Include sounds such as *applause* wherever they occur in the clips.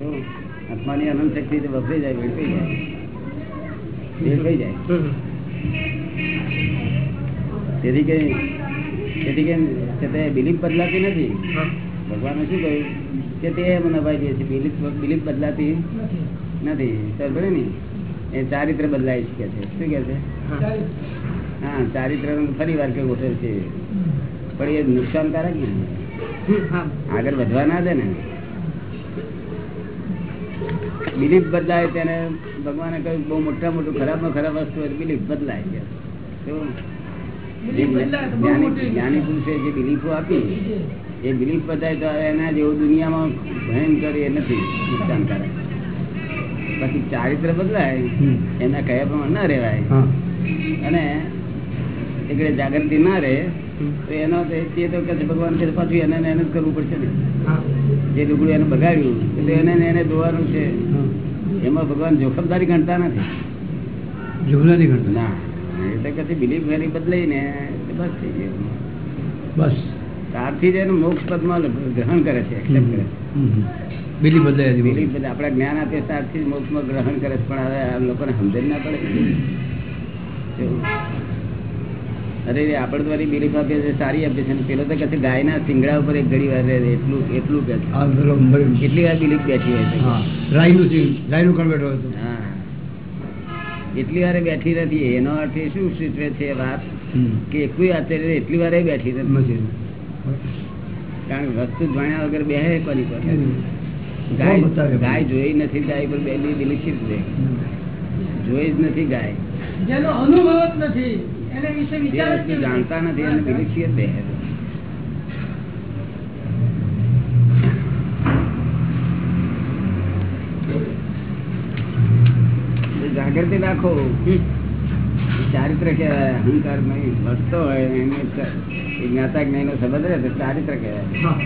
આત્માની અનંત શક્તિ વપરાઈ જાય વેડફાઈ જાય. વેડફાઈ જાય. તેથી કે તેથી કે તે બિલીફ બદલાતી નથી. ભગવાને શું કહ્યું? કે તે મને જે છે બિલીફ બિલીફ બદલાતી નથી. સમજ ને એ ચારિત્ર બદલાય છે કે છે. શું કે છે? હા ચારિત્ર ફરી વાર કે ગોઠવે છે પણ એ નુકસાનકારક ને. આગળ વધવા ના દે ને. બિલીફ બદલાય તેને ભગવાને કહ્યું બહુ મોટા મોટું ખરાબ ખરાબ વસ્તુ બિલીફ બદલાય છે. જ્ઞાની જ્ઞાની પુરુષે જે બિલીફો આપી એ બિલીફ બદલાય તો એના જેવું દુનિયામાં ભયંકર એ નથી નુકસાનકારક. પછી ચારિત્ર બદલાય એના કયા પ્રમાણે ના રહેવાય. અને એકડે જાગૃતિ ના રહે તો એનો તે તો કે ભગવાન છે પાછું એને એને જ કરવું પડશે ને. જે લુગડું એને બગાડ્યું એટલે એને એને ધોવાનું છે. એમાં ભગવાન જોખમદારી ગણતા નથી. જોખમદારી ગણતા ના એટલે કદી બિલીફ વેલી બદલાઈ ને બસ થઈ ગયું. બસ. ત્યારથી જ એનું મોક્ષ પદમાં ગ્રહણ કરે છે accept કરે છે. બિલી બદલાઈ હતી બિલીફ બદલાય. આપણા જ્ઞાન આપે ત્યારથી જ મોક્ષમાં ગ્રહણ કરે છે પણ હવે લોકોને સમજણ ના પડે? અરે રે આપણે તો બિલીફ આપીએ છીએ સારી આપીએ છીએ પેલો તો કહે છે ગાયના સિંગડા ઉપર એક ઘડી વાર રહે એટલું એટલું કે છે. એટલી વાર બિલીફ બેઠી હોય છે. રાયનું રાઈનું કણવેટો એટલી વારે બેઠી નથી. એનો અર્થ એ શું સૂચવે છે વાત? કે કોઈ આચાર્ય એટલી વારે બેઠી નથી. કારણ કે વસ્તુ જાણ્યા વગર બેહે કોની પર? ગાય ગાય જોઈ નથી ગાય પર બેલી બિલીફ રીતે? જોઈ જ નથી ગાય. જેનો અનુભવ જ નથી. જે વસ્તુ જાણતા નથી એને બિલીફ શી બે જાગૃતિ રાખો. ચારિત્ર કહેવાય અહંકાર નહીં વધતો હોય એને જ્ઞાતા જ્ઞાન નો સંબંધ રહે તો ચારિત્ર કહેવાય. હા.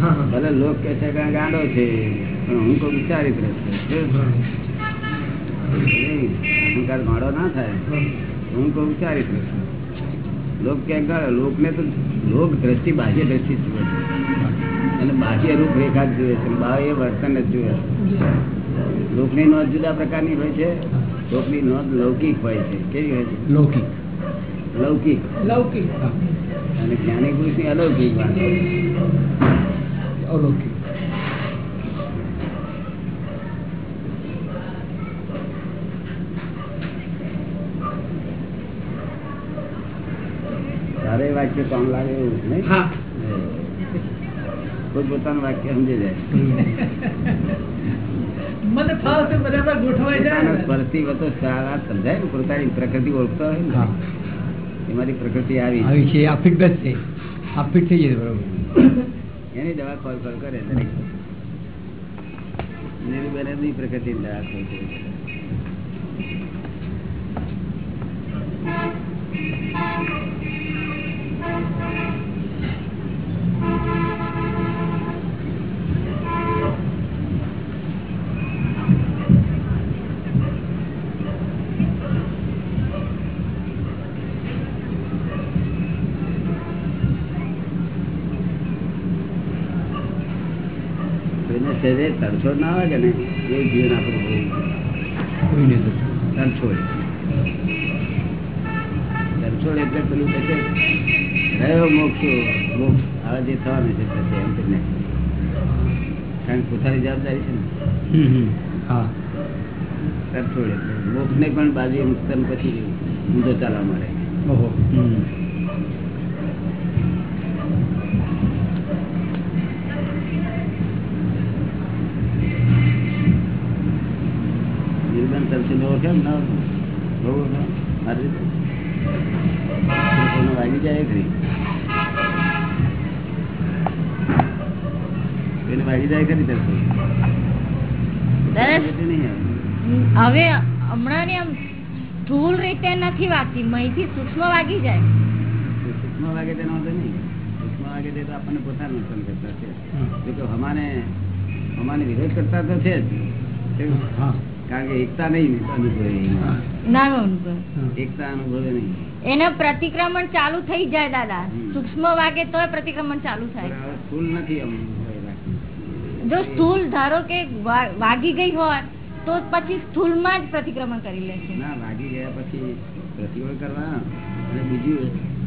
હા હા. ભલે લોક કે છે કે ગાંડો છે પણ હું કહું ચારિત્ર છે. અહંકાર ગાંડો ના થાય. હું કહું ચારિત્ર છે લોક ક્યાંક ગાળે લોકને તો લોક દ્રષ્ટિ બાહ્ય દ્રષ્ટિ જુએ છે. અને બાહ્ય રૂપરેખા જુએ છે. બાહ્ય વર્તન જ જુએ છે. લોકની નોંધ જુદા પ્રકારની હોય છે. લોકની નોંધ લૌકિક હોય છે. કેવી હોય છે? લૌકિક. લૌકિક. લૌકિક. અને જ્ઞાની પુરુષની અલૌકિક અલૌકિક. તારે વાક્ય કામ લાગે એવું નહીં? કોઈ પોતાનું વાક્ય સમજી જાય. મને ફાવશે બરાબર ગોઠવાઈ જાય પોતાના વધુ વાત સમજાય ને પોતાની પ્રકૃતિ ઓળખતા હોય ને એમાંથી પ્રકૃતિ આવી આવી છે આ છે. આ ફિટ થઈ જાય બરાબર. એની દવા ખોલ ખોલ કરે દરેક નીરુબેન એમની પ્રકૃતિની દવા કરે. કોઈને ના આવે કે ને એ જીવન આપણું હોવું કોઈ નહીં થતું તરછોડ. તરછોડ એટલે પેલું કહે છે રહ્યો મોક્ષ મોક્ષ હવે જે થવાનું છે પછી એમ કરીને કારણ કે પોતાની જવાબદારી છે ને. હા. તરછોડ એટલે. મોક્ષને પણ બાજુ મુક્તન પછી ઊંધો ચાલવા મળે. ઓહો. ઓળખે ને ના? વાગી જાય ખરી એને વાગી જાય ખરી આવે. હવે. હમણાં આમ સ્થૂળ રીતે નથી વાગતી. મહીથી સૂક્ષ્મ વાગી જાય. સૂક્ષ્મ વાગે તેનો વાંધો નહીં. સૂક્ષ્મ વાગે તે તો આપણને પોતાનું નુકસાન કરતા છે. હમાને હમાને વિરોધ કરતા તો છે જ. હા. કારણ કે એકતા નહીં અનુભવે એકતા અનુભવે નહીં. એને પ્રતિક્રમણ ચાલુ થઈ જાય દાદા. સૂક્ષ્મ વાગે તો પ્રતિક્રમણ ચાલુ થાય. સ્થૂલ નથી જો સ્થૂલ ધારો કે વાગી ગઈ હોય તો પછી સ્થૂળમાં જ પ્રતિક્રમણ કરી લે છે. ના વાગી ગયા પછી પ્રતિક્રમણ કરવા અને બીજું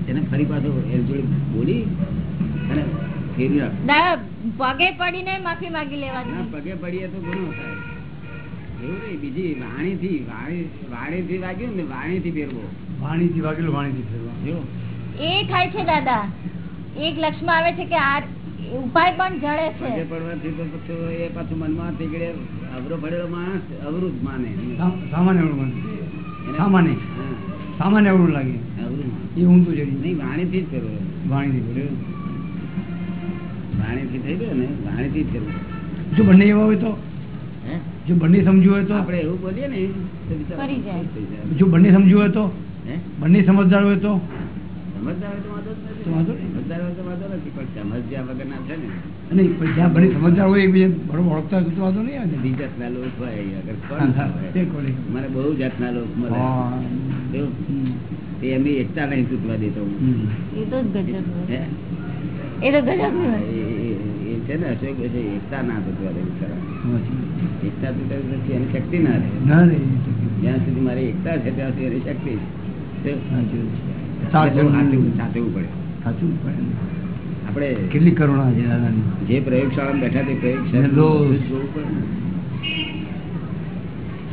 એને ફરી પાછો એ જોડે બોલી અને ફેરવી પગે પડીને માફી માંગી લેવાની. પગે પડીએ તો ગુનો થાય. એવું નહીં બીજી વાણીથી વાણી થી વાગ્યું ને વાણીથી ફેરવો વાણીથી વાગેલું વાણી થી ફેરવો એ થાય છે દાદા. એક લક્ષમાં આવે છે કે આ ઉપાય પણ જડે છે. પડવાથી તો પછી એ પાછું મનમાં તીકડે અવરો પડેલો માણસ અવરું માને. સામાન્ય અવરું માને. સામાન્ય. સામાન્ય અવરું લાગે. એ ઊંધું જડી. નહીં વાણીથી જ ફેરવો વાણીથી વાણી વાણીથી થઈ ગયો ને વાણીથી જ ફેરવો જો બંને એવા હોય તો જો બંને સમજ્યું હોય તો આપણે એવું બોલીએ ને. જો બંને સમજ્યું હોય તો? બંને સમજદાર હોય તો સમજદાર હોય તો વાંધો. સમજદાર હોય તો વાંધો નથી પણ સમજ્યા વગરના છે ને નહીં પણ જ્યાં બંને સમજદાર હોય એકબીજા બરોબર ઓળખતા હોય તો વાંધો નહીં આવે ને. જાતના લોક હોય. મને બહુ જાતના લોક મળે. તે એમની એકતા નહીં તૂટવા દેતો હું. એ તો ગજબ એ તો ગજબ એ- છે ને અશોક એકતા ના તૂટવા દે બિચારા. એકતા તૂટે નથી એની શક્તિ ના રહે. જ્યાં સુધી મારી એકતા છે ત્યાં સુધી એની શક્તિ. આપણે કેટલી કરુણા છે જે પ્રયોગશાળામાં બેઠા તે પ્રયોગશાળા.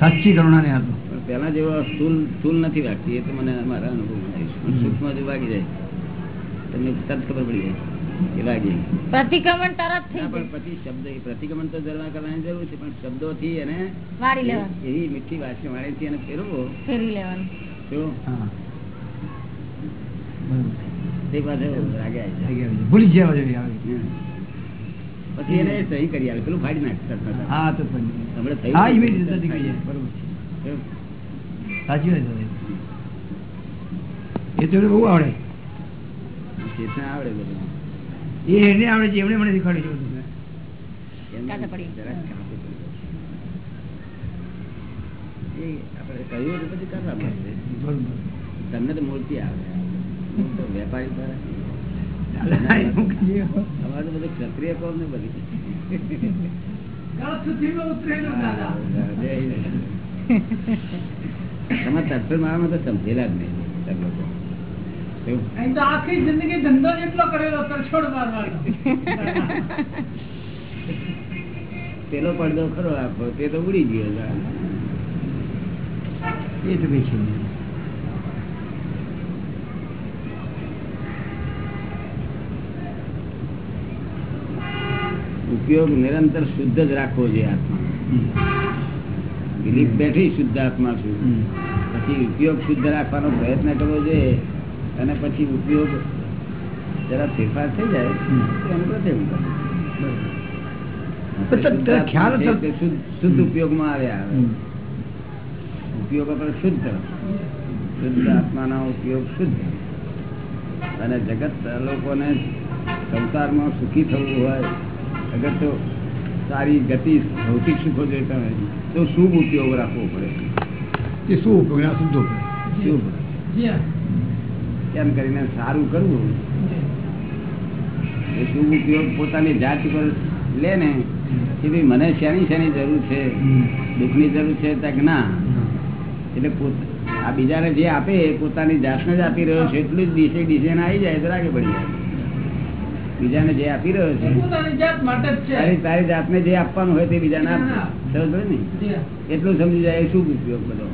સાચી કરુણા ને પણ પેલા જેવો સ્થૂલ સ્થૂલ નથી વાગતી એ તો મને મારા અનુભવ થાય સૂક્ષ્મ જો વાગી જાય તમને તરત ખબર પડી જાય. પ્રતિક્રમણ તરત થઈ પણ પતિ શબ્દ પ્રતિક્રમણ તો જરવા કરવાની જરૂર છે પણ શબ્દોથી એને વાળી લેવાનું. એવી મીઠી વાસી વાણીથી એને ફેરવો. ફેરવી લેવાનું. ભૂલી ગયા પછી એને સહી કરી આવે પેલું ફાડી નાખતા હા તો. સાચી વાત એ તો બહુ આવડે. આવડે બધું. એને આવડે છે એમણે મને શીખવાડ્યું છે બધું. તમને તો મૂર્તિ આવે. વેપારી. અમારે બધું ક્ષત્રિય કોમ ને બધી મારા તમે તત્વ મારામાં તો સમજેલા જ નહીં. તમે લોકો? અહીં તો આખી જિંદગી ધંધો જ કરેલો તરછોડ મારવાનો. પેલો પડદો ખરો આપો તે તો ઉડી ગયો એ તો પછી ઉપયોગ નિરંતર શુદ્ધ જ રાખવો જોઈએ આત્મા. બેઠી શુદ્ધ આત્મા છું. પછી ઉપયોગ શુદ્ધ રાખવાનો પ્રયત્ન કરવો જોઈએ. અને પછી ઉપયોગ જરા ફેરફાર થઈ જાય શુદ્ધ ઉપયોગમાં આવ્યા આવે. ઉપયોગ આપણે શુદ્ધ શુદ્ધ આત્માનો ઉપયોગ શુદ્ધ. અને જગત લોકોને સંસારમાં સુખી થવું હોય અગર તો સારી ગતિ ભૌતિક સુખો જોઈતા હોય તો શુભ ઉપયોગ રાખવો પડે. શું ઉપયોગ શુદ્ધ ઉપયોગ. શુભ. કેમ કરીને સારું કરવું. એ શું ઉપયોગ પોતાની જાત પર લે ને કે ભાઈ મને શેની શેની જરૂર છે? દુઃખની જરૂર છે તક ના? એટલે આ બીજાને જે આપે એ પોતાની જાતને જ આપી રહ્યો છે. એટલું જ દિશે ડિઝાઇન આવી જાય તો રાગે પડી જાય. બીજાને જે આપી રહ્યો છે તારી તારી જાતને જે આપવાનું હોય તે બીજાને આપ. સમજ ને. એટલું સમજી જાય શું ઉપયોગ બધો?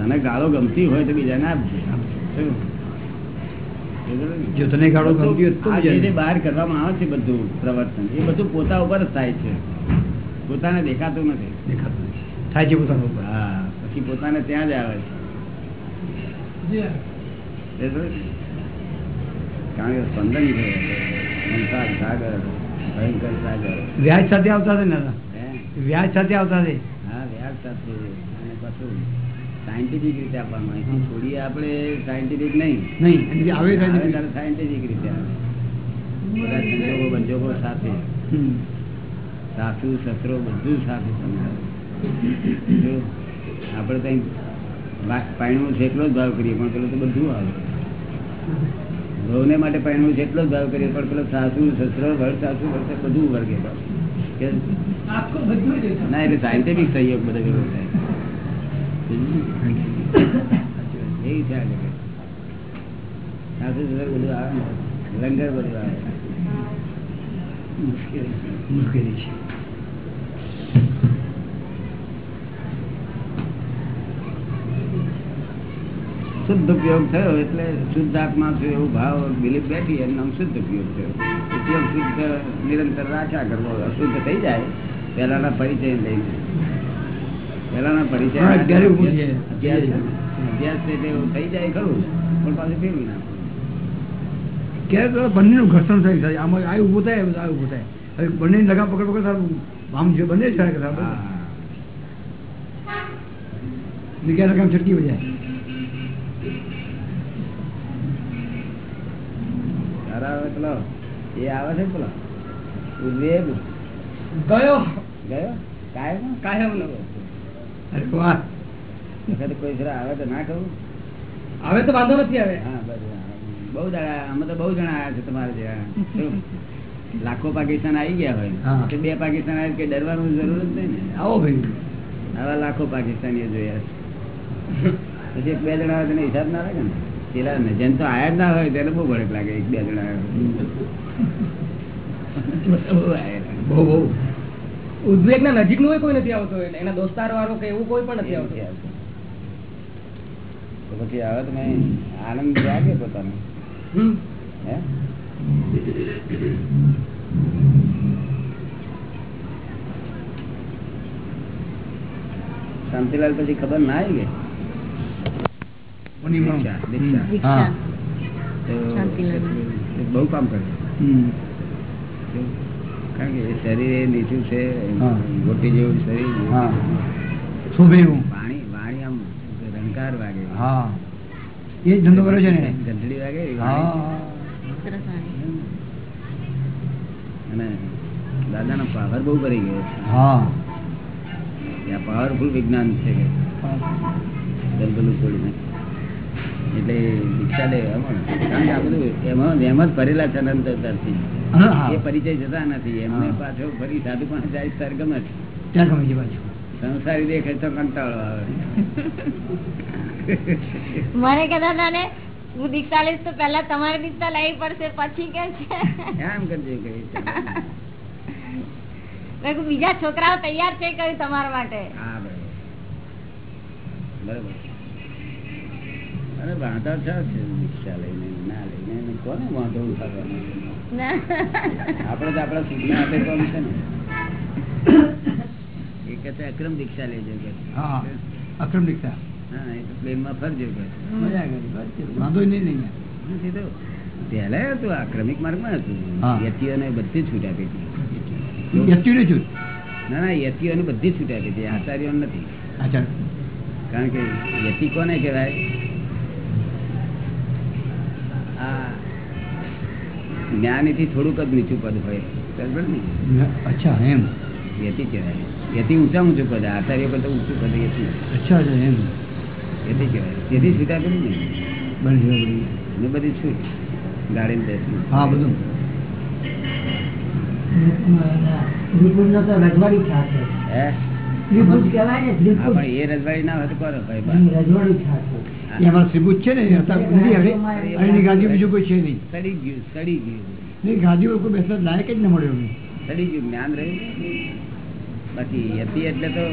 તને ગાળો ગમતી હોય તો બીજાને આપજે. તને ગાળો ગમતી બહાર કરવામાં આવે છે બધું પ્રવર્તન એ બધું પોતા ઉપર જ થાય છે. પોતાને દેખાતું નથી. દેખાતું થાય છે પોતાનું ઉપર. હા પછી પોતાને ત્યાં જ આવે છે. કારણ કે સ્પંદન સાગર ભયંકર સાગર. વ્યાજ સાથે આવતા દાદા? વ્યાજ સાથે આવતા છે હા વ્યાજ સાથે. સાયન્ટિફિક રીતે આપવાનું અહીંથી છોડીએ આપણે સાયન્ટિફિક નહીં. નહીં આવે સાયન્ટિફિક. રીતે આવે. બધા સંજોગો બંજોગો સાથે. સાસુ સસરો બધું સાથે તમને જો આપણે કંઈ પાણીનો છે એટલો જ ભાવ કરીએ પણ પેલું તો બધું આવે. વહુને માટે પાણીનું છે એટલો જ ભાવ કરીએ પણ પેલો સાસુ સસરો ઘર સાસુ ઘર બધું વર્ગે. ના એટલે સાયન્ટિફિક સહયોગ બધો ભેગો થાય. લંગર બધું આવે મુશ્કેલ છે શુદ્ધ ઉપયોગ થયો એટલે શુદ્ધ આત્મા છે એવું ભાવ બિલીફ બેઠી એનું નામ શુદ્ધ ઉપયોગ થયો. ઉપયોગ શુદ્ધ, નિરંતર રાખ્યા કરવો, અશુદ્ધ થઈ જાય, પહેલાના પરિચય લઈને. પહેલાના પરિચય. અભ્યાસ થઈ જાય ખરું પણ પાછું ફેરવી નાખો. ક્યારેક બંનેનું ઘર્ષણ થાય થાય આમાં આ ઊભું થાય આ ઊભું થાય. હવે બંને લગા પકડ પકડ સારું આમ છે બંને છે કે સારું હા. નીકળ્યા લગામ છટકી જાય તારા આવે પેલો એ આવે છે પેલો? ગયો. ગયો? કાયમ? કાયમ નો અરે વાહ વખતે કોઈ આવે તો ના કહું? હવે તો વાંધો નથી હવે હા બસ હા. બહુ દાડા અમે તો બહુ જણા આવ્યા છે તમારે જેવા. લાખો પાકિસ્તાન આવી ગયા હોય. બે પાકિસ્તાન આવે કે ડરવાનું જરૂર જ નહીં ને? આવો ભાઈ. આવા લાખો પાકિસ્તાનીઓ જોયા છે. પછી એક બે જણા આવે તેને હિસાબ ના લાગે ને? પેલા ને જેમ તો આયા જ ના હોય તેને બહુ ભડક લાગે એક બે જણા. બહુ બહુ. ઉદ્વેગ ના નજીકનું કોઈ નથી આવતો એટલે એના દોસ્તાર વાળો કે એવું કોઈ પણ નથી આવતું. પછી આવે તો આનંદ જાગે પોતાનો? હે? શાંતિલાલ પછી ખબર ના આવી ગઈ? બહુ કામ કરે. કારણ કે એ શરીર એ નીચું છે ગોટી જેવું શરીર હા. વાણી વાણી આમ રંકાર વાગે. હા. એ જ ધંધો કર્યો છે ને ગંધડી ઘંટડી વાગે. અને દાદાનો પાવર બહુ કરી ગયો હા. ત્યાં પાવરફુલ વિજ્ઞાન છે કે. દલદલું છોડીને. એટલે દીક્ષા લે. કારણ કે આ બધું એમાં એમ જ ભરેલા છે અનંતરથી એ પરિચય જતા નથી. એમને પાછો ફરી સાધુ પણ જાય સરગમ પાછું સંસારી દેખે તો કંટાળો આવે. મને કહેતા હતા ને હું દીક્ષા લઈશ તો પેલા તમારે દીક્ષા લેવી પડશે પછી કે છે. એમ કરજે કે મેં કીધું બીજા છોકરાઓ તૈયાર છે કયું તમારા માટે? હા બરોબર. અરે વાંધા છે છે. દીક્ષા લઈને ના લઈને કોને વાંધો ઉઠાવવાનો? ના. આપણે તો આપણા સુખના આપે કોણ છે ને? એ કહેતા અક્રમ દીક્ષા લેજો કે અક્રમ દીક્ષા હા એ તો પ્લેનમાં ફરજો કે મજા આવી ગઈ. વાંધો નહીં નહીં. નથી તો પહેલા હતું આ ક્રમિક માર્ગમાં હતું. યતિઓને બધી છૂટ આપી હતી. વ્યક્તિ ને છું ના ના યતિઓને બધી છૂટ આપી હતી. આચાર્યો નથી. કારણ કે યતિ કોને કહેવાય? જ્ઞાનીથી થોડુંક જ નીચું પદ હોય. બરાબર ને? અચ્છા એમ. યતિ કહેવાય. યતિ ઊંચા ઊંચું પદ આચાર્ય કરતા ઊંચું પદ યતિ અચ્છા એમ. યતિ કહેવાય. યતિ છૂટ આપેલી ને બની. ને બધી છૂટ ગાડીને બેસી. હા બધું. રજવાડી ખ્યાલ છે. હે? ત્રિપુર કહેવાય ને હા ત્રિપુર પણ એ રજવાડી ના હોય તો કોનો ભાઈ રજવાડી ખ્યાલ છે. એ અમારા છે ને અને એની ગાદી બીજું કોઈ છે નહીં. સડી ગયું સડી ગયું. નહીં ગાદી કોઈ બેસવા લાયક જ ન મળ્યો સડી ગયું જ્ઞાન રહ્યું નહીં. બાકી યતિ એટલે તો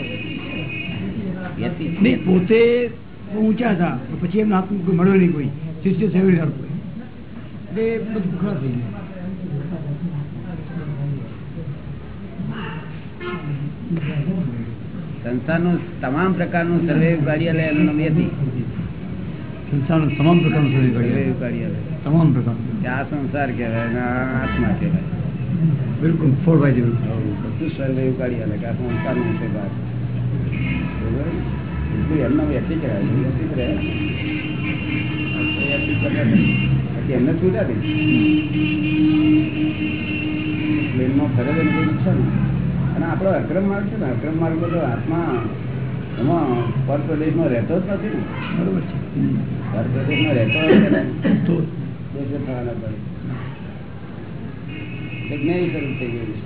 યતિ નહીં પોતે બહુ ઊંચા હતા પછી એમના કોઈ મળ્યો નહીં કોઈ. શિષ્ય સેવડી કોઈ. એટલે બધું ખરાબ થઈ ગયું. સંસ્થાનું તમામ પ્રકારનું સર્વે કાર્યાલય એનું નામ યતિ. સંસારનું તમામ પ્રકારનું શરીર કાર્યાલય તમામ પ્રકારનું. કે આ સંસાર કહેવાય અને આત્મા કહેવાય. બિલકુલ ફોર જેવું બધું શરીર બધું આવે કે આ સંસારનું છે એટલું એમના વ્યક્તિ કહેવાય વ્યક્તિ. બાકી એમને છૂટા આપી પ્લેનમાં ફરે એમ કોઈ નુકસાન અને આપણો અક્રમ માર્ગ છે ને અક્રમ માર્ગ તો આત્મા એમાં પરપ્રદેશમાં રહેતો જ નથી બરોબર છે. પરપ્રદેશમાં રહેતો તો દોષો થવાના પડે જ્ઞાની થઈ ગયું છે.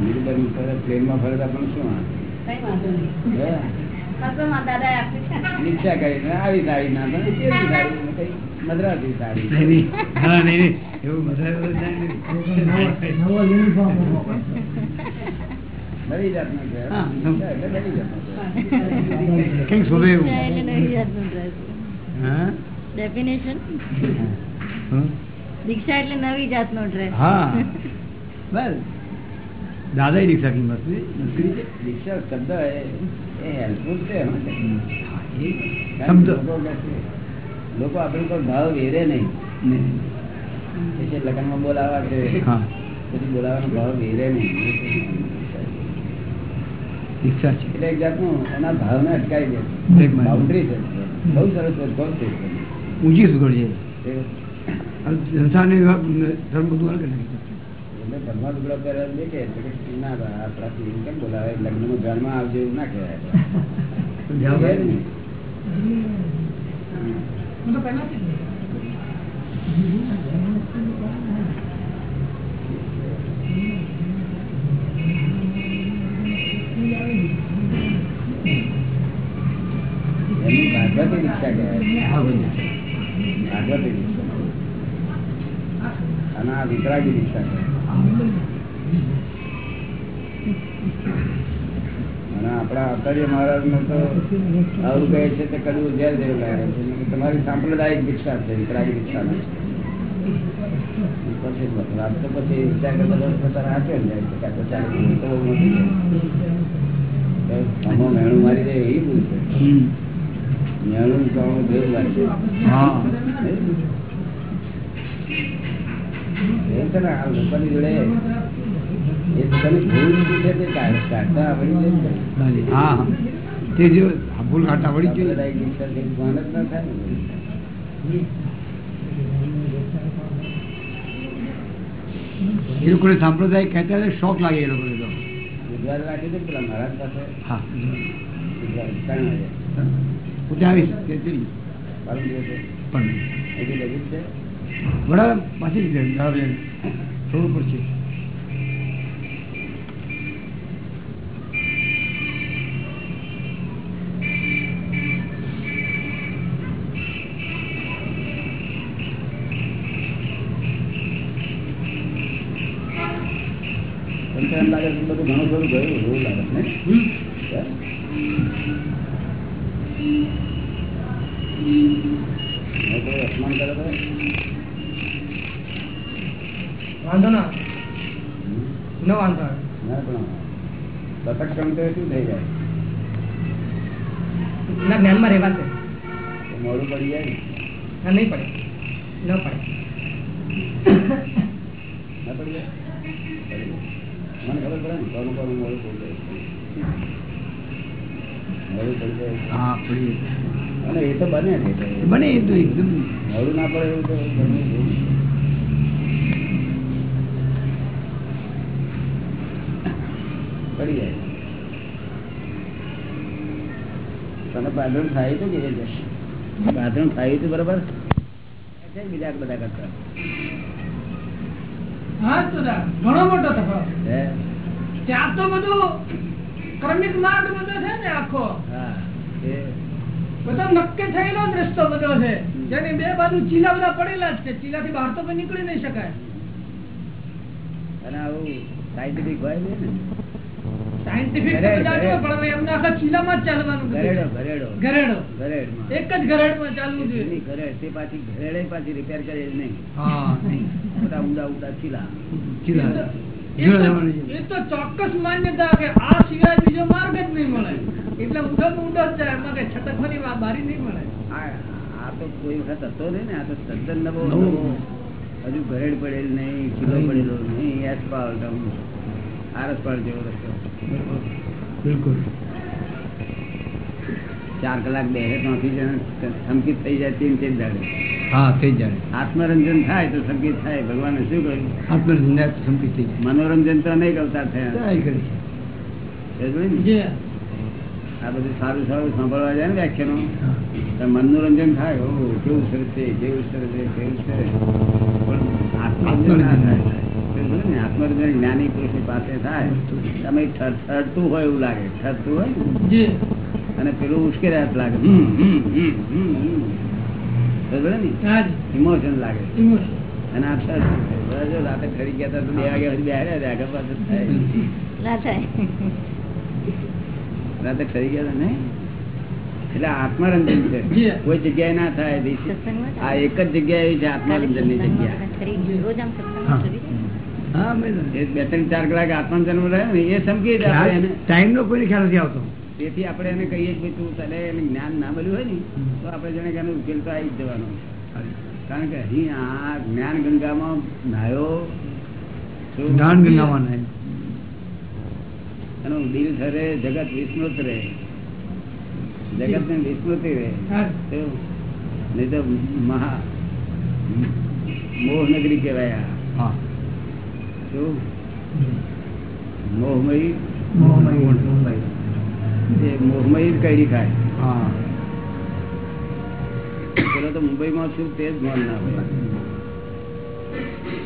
નીરુબેન ફરે પ્લેનમાં ફરે તો આપણને શું આવી મદ્રાસી સાડી એવું. નવો એટલે જાત નો હા? દીક્ષા ડ્રેસ બસ. દાદા રિક્ષા કિંમત. નોકરી છે રિક્ષા શબ્દ એ- એ helpful છે શબ્દ. લોકો આપણે પર ભાવ વેરે નહીં. નહીં. માં બોલાવા છે. હા. પછી બોલાવાનો ભાવ વેરે નહીં. રિક્ષા છે. એટલે એક જાતનું એના ભાવને અટકાવી દે બાઉન્ડ્રી છે. બહુ સરસ શોધખોળ છે. ઊંચી સુગડ છે. સંસારની ધર્મ બધું અલગ એટલે દેખે. કે ના આપણાથી કેમ બોલાવે? લગ્નમાં ઘરમાં આવજો એવું ના કહેવાય. કહેવાય વિતરાગી રિક્ષા અને આપણા આચાર્ય મહારાજનું તો આવું કહે છે તે કડવું જેવું લાગે છે તમારી સાંપ્રદાયિક રિક્ષા છે વિતરાગી રિક્ષા નથી વાત તો પછી વિચાર કરતા દસ આપ્યો ને જાય તો ચાલે ભૂલ તો બહુ મોટી મેણું મારી દે એવી ભૂલ મેણું કરવાનું ભેદ એ ને આ લોકોની જોડે એ પોતાની ભૂલ છે તે કાઢતા આવડી જાય. તે જો ભૂલ કાઢતા આવડી જોઈએ ના થાય એ લોકોને સાંપ્રદાયિક કહેતા શોખ લાગે એ લોકોને તો. બુધવારે રાખી દે પેલા મહારાજ પાસે હા. વાગે પોતે આવીશ વડા પાછી થોડું પડશે. ઘણું થોડું ગયું એવું લાગે બરાબર? બીજા બધા કરતા. હા ઘણો મોટો તફાવત ત્યાં તો બધું ક્રમિક માર્ગ બધો છે ને આખો. હા એ. બધો નક્કી થયેલો જ રસ્તો બધો છે. જેની બે બાજુ ચીલા બધા પડેલા જ છે. ચીલાથી બહાર તો નીકળી નહીં શકાય. અને આવું સાયન્ટિફિક હોય ને? સાયન્ટિફિક તો ઘરેડ, બધા ઘરેડ. જો, પણ હવે એમને આખા ચીલામાં જ ચાલવાનું ગરેડો ગરેડો. ઘરેડો ઘરેડમાં એક જ ગરેડમાં ચાલવું જોઈએ. ઘરેડ તે પાછી ગરેડે પાછી રિપેર કરે નહીં. હા નહીં. બધા ઊંડા ઊંડા ચીલા. ચીલા. એ તો- ચોક્કસ માન્યતા કે આ સિવાય બીજો માર્ગ જ નહીં મળે. એટલે ઊંડો ઊંડો જ જાય એમાં કે છટકવાની બારી નહીં મળે. આ તો કોઈ વખત હતો નહીં ને આ તો તદ્દન નવો. હજુ ઘરેડ પડેલ નહીં ચીલો પડેલો નહીં એસપાલ્ટ આમ આરસપાલ્ટ જેવો રસ્તો બિલકુલ. ચાર કલાક બે જણ સંકિત થઈ જાય તીન તીન દાડે હા થઈ જાય. આત્મરંજન થાય તો સંકિત થાય ભગવાને શું કહ્યું? આત્મનિર્ભર સંકિત થઈ જાય. મનોરંજન તો અનેક અવતાર થયા. આ બધું સારું સારું સાંભળવા જાય ને વ્યાખ્યાનો. તો મનોરંજન થાય ઓ કેવું સરસ છે કેવું સરસ છે કેવું સરસ પણ આત્મરંજન ના થાય? આત્મરંજન જ્ઞાની પુરુષની પાસે થાય તમે ઠરતું હોય એવું લાગે. ઠરતું હોય અને પેલું ઉશ્કેરાટ લાગે. ઇમોશન લાગે. અને આ ઠરતું રાતે ઠરી ગયા હતા તો બે વાગ્યા સુધી બેહાડ્યા આગળ પાછળ થાય. રાતે ઠરી ગયા હતા ને? એટલે આત્મરંજન છે. કોઈ જગ્યાએ ના થાય. આ એક જ જગ્યાએ છે આત્મરંજનની જગ્યા. બે ત્રણ ચાર કલાક આત્મજન્મ રહે ને એ સમજી જાય ટાઈમ નો કોઈને ખ્યાલ નથી આવતો. તેથી આપણે એને કહીએ કે તું તને એને જ્ઞાન ના મળ્યું હોય ને તો આપણે જાણે કે એનો ઉકેલ તો આવી જ જવાનો કારણ કે અહીં આ જ્ઞાન ગંગામાં નાયો જ્ઞાન ગંગામાં નહીં એનું દિલ ઠરે જગત વિસ્મૃત રે જગત ને વિસ્મૃતિ રે નહીં તો મહા મોહ નગરી કહેવાય આ. હા. મોહમયી? મોહમયી ખાય. પેલો તો મુંબઈમાં છું તે જ મન ના હોય.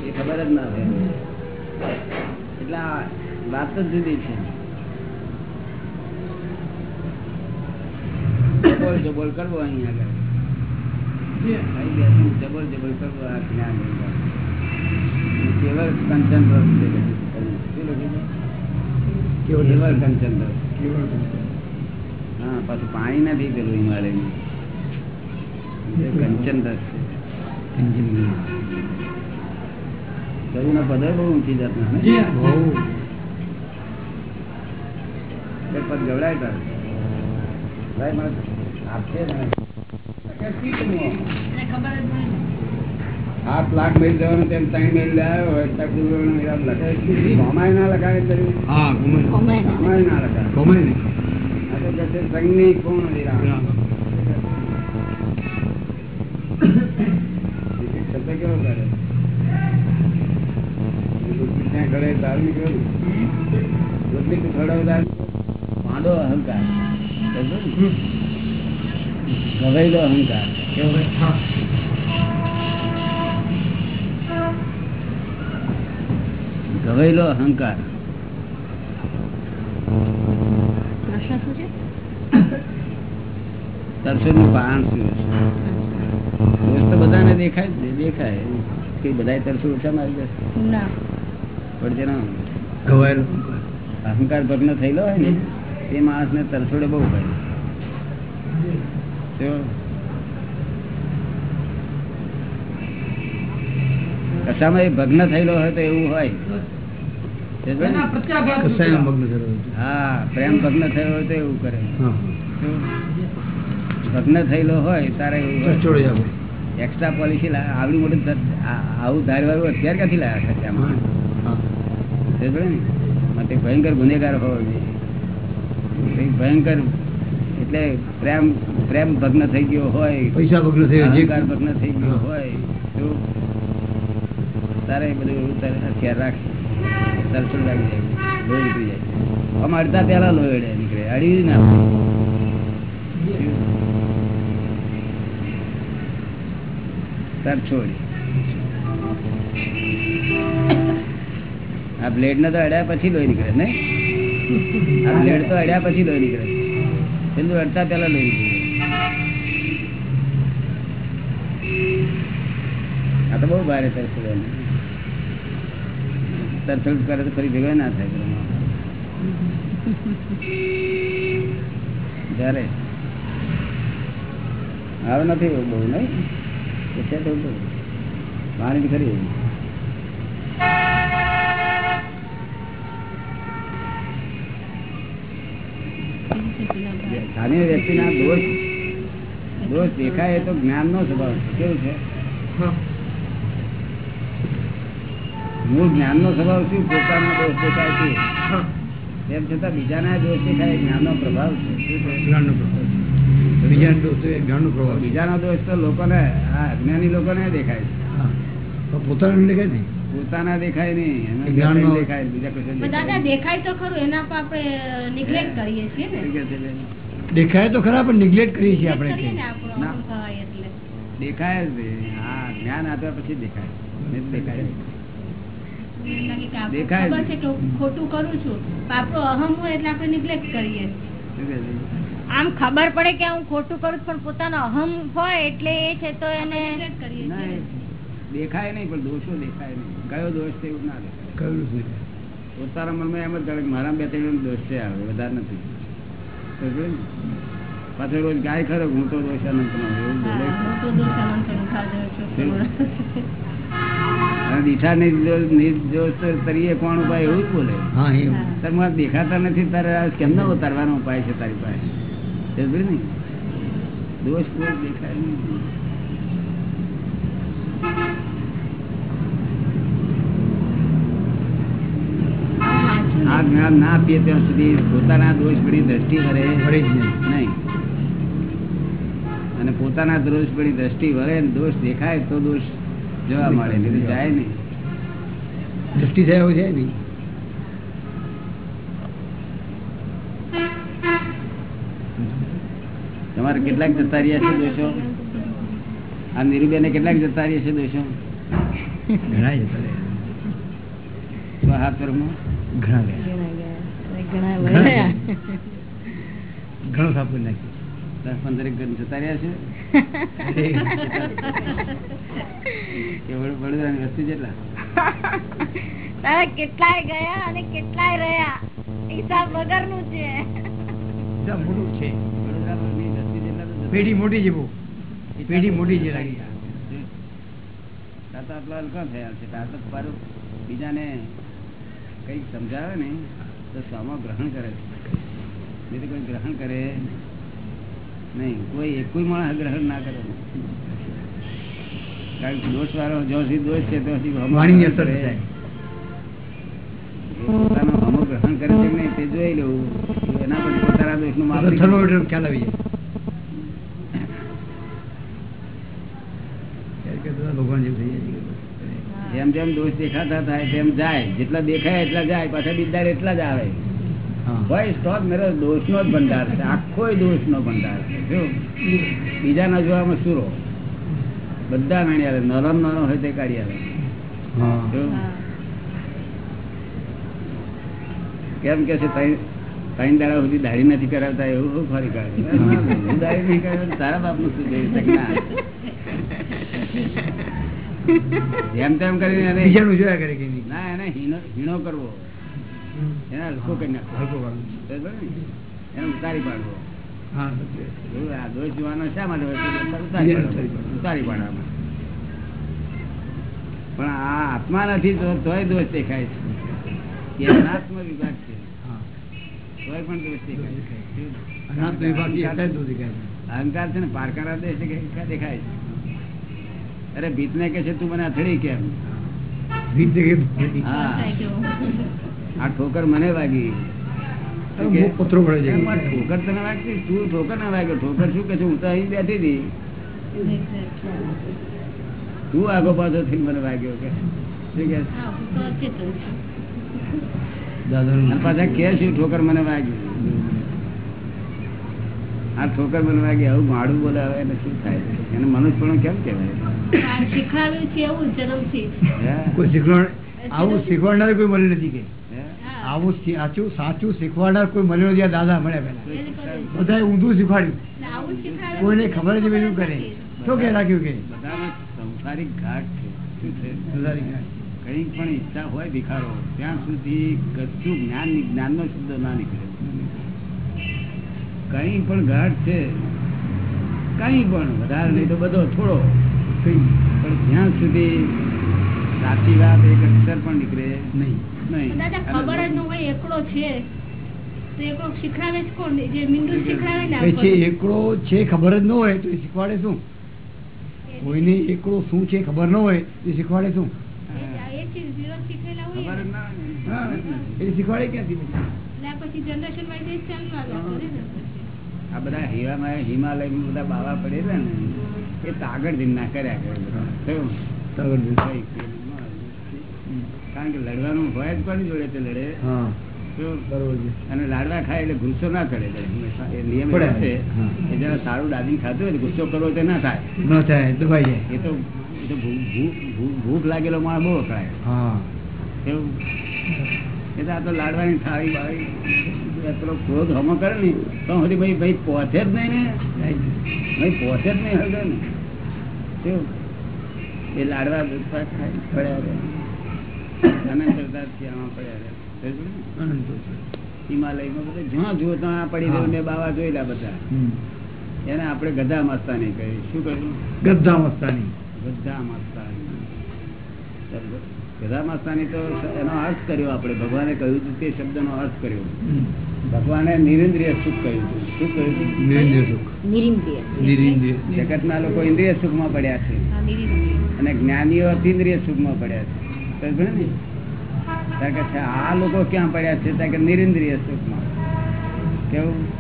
એ ખબર જ ના હોય. એટલે વાત જ જુદી છે. જબોલ જબોલ કરવો અહીંયા આગળ. જબોલ જબોલ કરવો આ જ્ઞાન કેવળ કંચન રસ છે? કેવળ કંચન રસ કેવળ હા પાછું પાણી નથી પેલું હિમાલયનું. એ કંચન રસ છે. કવિનો બહુ ઊંચી જાતના પદ ગવડાય તારે ભાઈ મને આપશે ને. ખબર જ નહીં. સાત લાખ મેલ જવાનું તેમ ત્રણ મેલ લાવ્યો હોય દુર્ગણનું લખાય અમાય ના લખાય અમાય ના. લખાય. સંઘની પૂર્ણ કેવો કરે? ત્યાં ઘરે દારૂ ને. રોટલી તું દારૂ પાંડો અહંકાર. સમજો અહંકાર. કેવો હોય? અહંકાર. પ્રશ્ન શું છે? તરસો નું કારણ શું છે? તો બધાને દેખાય દેખાય. કે બધા તરસો ઓછા મારી જશે પણ જેનો ગવાયેલો અહંકાર ભગ્ન થયેલો હોય ને તે માણસ ને તરસોડે બહુ પડે કશામાં એ ભગ્ન થયેલો હોય તો એવું હોય. હા પ્રેમ ભગ્ન થયો હોય તો એવું કરે. ભગ્ન થયેલો હોય તારે એવું હોય. ચડચોડો જાવ એક્સ્ટ્રા પોલિસી આવડી મોટી આવું ધારવાળું અત્યારે ક્યાંથી લાયા છે? માટે ભયંકર ગુનેગાર હોવો જોઈએ. ભયંકર એટલે પ્રેમ પ્રેમ ભગ્ન થઈ ગયો હોય પૈસા ભગ્ન થઈ ગયો ભગ્ન થઈ ગયો હોય તો તારે બધું બધું હથિયાર તારે હથિયાર લાગી જાય, લોહી નીકળી જાય. આમ અડધા પેલા લોહી નીકળે. અડી ના આ બ્લેડ ને તો અડ્યા પછી લોહી નીકળે, ને? આ બ્લેડ તો અડ્યા પછી લોહી નીકળે. પેલું અડતા પેલા લોહી નીકળે. આ તો બહુ ભારે તરસોડ એને. કરે તો ફરી ભેગા ના થાય પેલો માણસ. નથી એવું બહુ, નહીં એ છે તો. પાણી ખરી. સામાન્ય વ્યક્તિના દોષ દોષ દેખાય તો જ્ઞાન નો સ્વભાવ કેવું છે મૂળ જ્ઞાન નો સ્વભાવ શું પોતાનો દોષ દેખાય છે. તેમ છતાં બીજાના દોષ દેખાય જ્ઞાન નો પ્રભાવ છે. શું છે? પ્રભાવ બીજાનો દોષ તો એ જ્ઞાનનો પ્રભાવ બીજાનો દોષ તો લોકોને આ અજ્ઞાની લોકોને દેખાય છે. હા. પણ નહીં પોતાના દેખાય નહીં એના દેખાય બીજા કશું દાદા દેખાય તો ખરું એના પર આપણે નિગ્લેક્ટ કરીએ છીએ ને? દેખાય તો ખરા પણ નિગ્લેક્ટ કરીએ છીએ આપણે દેખાય. હા જ્ઞાન આપ્યા પછી દેખાય. દેખાય નહીં. કારણ કે આપણે દેખાય છે. કે ખોટું કરું છું આપણો અહમ હોય એટલે આપણે નિગ્લેક્ટ કરીએ શું કહે છે? આમ ખબર પડે કે હું ખોટું કરું પણ પોતાનો અહમ હોય એટલે એ છે તો એને દેખાય નહીં પણ દોષો દેખાય નહીં. કયો દોષ છે એવું ના દેખાય. કયું પોતાના મનમાં એમ જ કરે મારા બે ત્રણ દોષ છે આવે વધારે નથી. પાછળ રોજ ગાય ખરો હું તો દોષ અનંત નો એવું બોલે દીઠા નિર્દોષ કોણ ઉપાય એવું જ બોલે. તારે દેખાતા નથી તારે કેમનો ઉતારવાનો ઉપાય છે તારી પાસે? ને? દોષ કોઈ દેખાય નહીં. આ જ્ઞાન ના આપીએ ત્યાં સુધી પોતાના દોષ પડી દ્રષ્ટિ વરે. વળે જ નહીં. અને પોતાના દોષ પડી દ્રષ્ટિ વરે દોષ દેખાય તો દોષ જોવા મળે નહીં જાય નહીં. દ્રષ્ટિ થાય એવું છે નહીં. તમારે કેટલાક જતા રહ્યા છે દોષો? આ નીરુબેને કેટલાક જતા રહ્યા છે દોષો? ઘણા જતા રહ્યા તો હાથ ઘણા ગયા. ઘણા ઘણા કરી નાખ્યું. દસ પંદર એક જતા રહ્યા છે. *laughs* વડોદરાની વસ્તી જેટલા. કેટલાય ગયા અને કેટલાય રહ્યા. હિસાબ વગરનું છે. મોટું છે. પેઢી મોટી છે પેઢી મોટી લાગી. આટલા હલકા થયા છે? બીજાને કંઈક સમજાવે ને તો સામો ગ્રહણ કરે. છે કોઈ ગ્રહણ કરે. નહીં કોઈ એક માણસ ગ્રહણ ના કરે. કારણ કે દોષ વાળો જો દોષ છે તો પોતાનો હમો ગ્રહણ કરે છે નહીં તે જોઈ લેવું. એના પછી પોતાના દોષનું માપ ખ્યાલ આવી ભગવાન જેવું થઈ જાય. જેમ જેમ દોષ દેખાતા થાય તેમ જાય. જેટલા દેખાય એટલા જાય પાછા બિદાર એટલા જ આવે. મેરો દોષનો જ ભંડાર છે. આખો દોષનો ભંડાર છે. જો બીજાના જોવામાં સુરો બધા નાણી આવે. નરમ નરમ હોય તે કાઢી આવે. કેમ કે છે ત્રણ દાડા સુધી દાઢી નથી કરાવતા એવું ફરી કાઢે. દાઢી નહીં કરાવતો તારા બાપનું શું *laughs* જેમ તેમ કરીને બીજાનું જોયા કરે કે ના એને હીનો હીણો કરવો. એને હલકો કરી નાખવો હલકો વાળું. બરાબર ને? એને ઉતારી પાડવો. દોષ જોવાનો શા માટે ઉતારી. પણ આ આત્મા નથી તોય દોષ દેખાય છે. અનાત્મ વિભાગ છે. તોય પણ દોષ દેખાય છે. છે. અહંકાર છે ને પારકારા દેશ દેખાય દેખાય છે. અરે ભીત ને કે છે તું મને અથડી કેમ? ભીત હા. આ ઠોકર મને વાગી. ઠોકર તને વાગતી તું ઠોકર ના વાગ્યો? ઠોકર શું કે છે? હું તો અહીં બેઠી હતી. તું આગો પાછો થઈ મને વાગ્યો કે. પાછા ઠોકર મને વાગ્યું? આ ઠોકર મને વાગી આવું માડું બોલાવે એને શું થાય? એને મનુષ્યપણું કેમ કેવાય શીખવાડ્યું છે એવું શીખવાડ આવું શીખવાડનાર કોઈ મળી નથી કે. આવું સાચું સાચું શીખવાડનાર કોઈ મળ્યો ત્યાં દાદા મળ્યા પેલા બધા ઊંધું શીખવાડ્યું. કોઈને ખબર જ પેલું કરે. શું કે રાખ્યું કે? સંસારિક ઘાટ છે. શું છે? સુધારી ગયા. કઈ પણ ઈચ્છા હોય દેખાડો ત્યાં સુધી કશું જ્ઞાન જ્ઞાનનો શબ્દ ના નીકળે. કઈ પણ ઘાટ છે કઈ પણ વધારે નહીં તો બધો થોડો. કંઈ પણ જ્યાં સુધી સાચી વાત એક અક્ષર પણ નીકળે નહીં. દાદા ખબર જ ન હોય એકડો છે એકડો ને છે છે ખબર જ ન હોય તો એ શીખવાડે શું કોઈને એકડો શું છે ખબર ન હોય એ શીખવાડે શું એ- ને. ના ને. શીખવાડે ક્યાંથી આ ને બધા હિમાલય હિમાલયમાં બધા બાવા પડેલા ને એ તાગડ ધીમના કર્યા કરે બધા. કેવું? તગડ. ન હોય. કારણ કે લડવાનું હોય જ કોની જોડે તે લડે. અને લાડવા ખાય એટલે ગુસ્સો ના કરે એ નિયમ છે. જરા સારું દાદી ખાતું હોય ગુસ્સો કરવો તો ના થાય. ન થાય એ તો એ ભૂખ લાગેલો માણસ બહુ ખાય. એવું. એ તો આ તો લાડવાની થાળી બાળી પેલો ક્રોધ હમો કરે ને તો હજી ભાઈ ભાઈ પહોંચે જ નહીં ને. ભાઈ પહોંચે જ નહીં હજુ ને એ લાડવા દૂધ હિમાલયમાં બધા જ્યાં જુઓ ત્યાં પડી રહ્યું ને બાવા જોયેલા બધા. એને આપણે ગધા મસ્તાની કહી. શું કહ્યું? ગદ્દા મસ્તાની. ગધા મસ્તાની. ગધા મસ્તાની તો એનો અર્થ કર્યો આપણે. ભગવાને કહ્યું હતું તે શબ્દનો અર્થ કર્યો. ભગવાને નિરેન્દ્રિય સુખ કહ્યું હતું. શું કહ્યું હતું? સુખ. નિરેન્દ્રિય. જગતના લોકો ઇન્દ્રિય સુખમાં પડ્યા છે. અને જ્ઞાનીઓ અતિન્દ્રિય સુખમાં પડ્યા છે. ને? આ લોકો ક્યાં પડ્યા છે? ત્યાં કે નિરેન્દ્રિય સુખમાં. કેવું?